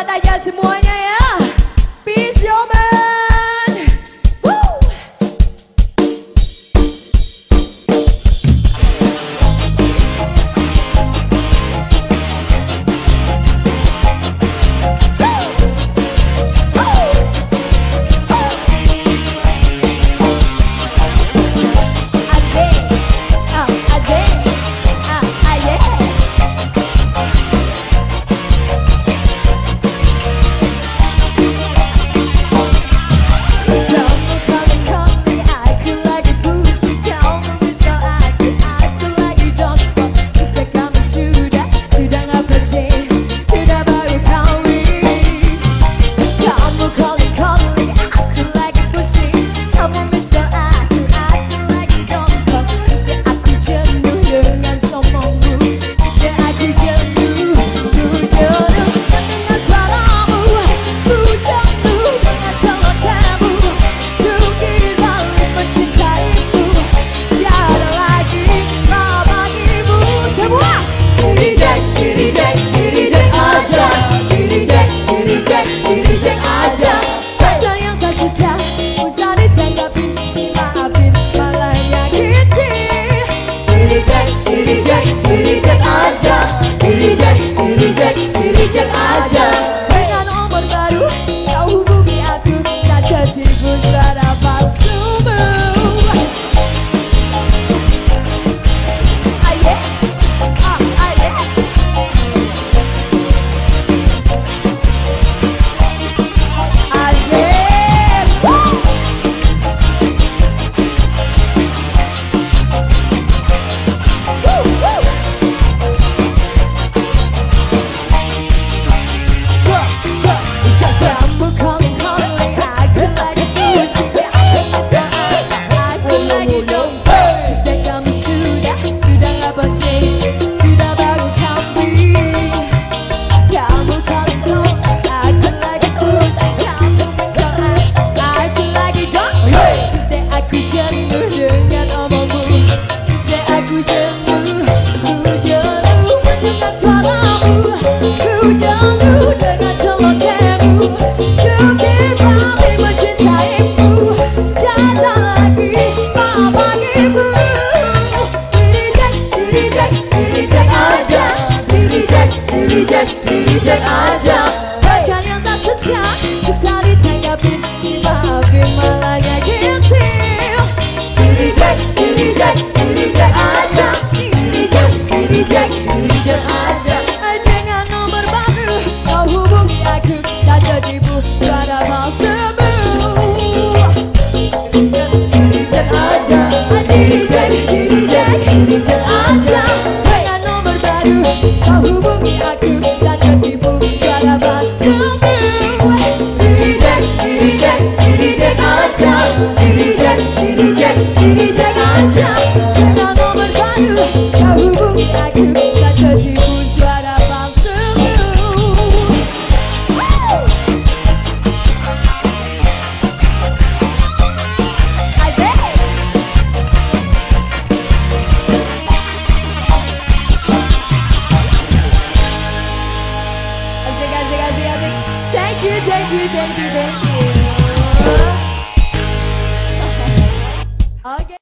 Guarda e as moedas. good noche dicek, dicek aja Pacar yang tak sejak bisa ditanggapi Tapi malah nyakitin Dicek, dicek, dicek aja Dicek, dicek, dicek aja Jangan nomor baru kau hubung aku Tak jadi bukan palsumu Dicek aja Dicek, dicek, dicek aja Thank you, thank you, thank you, thank you. Uh-huh. okay.